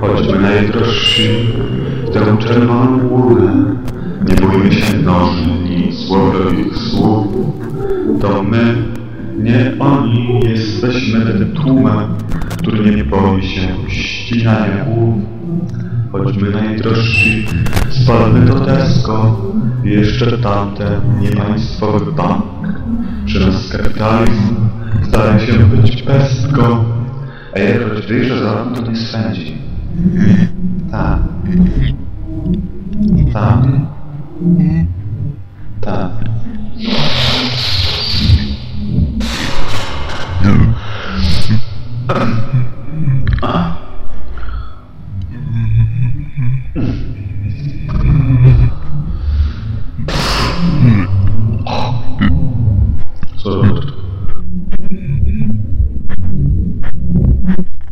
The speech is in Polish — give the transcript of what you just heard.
Chodźmy najdrożsi w tę czerwoną łunę. Nie bójmy się noży ni złowrowych słów. To my, nie oni, jesteśmy tym tłumem, który nie boi się ścinania głów. Chodźmy najdrożsi, spalmy to Tesco i jeszcze tamten niepaństwowy bank. Nas kapitalizm Staraj się być pestką. A jak wiesz, że za rok to nie spędzi. Tak. Tak. Tak. Ah. time.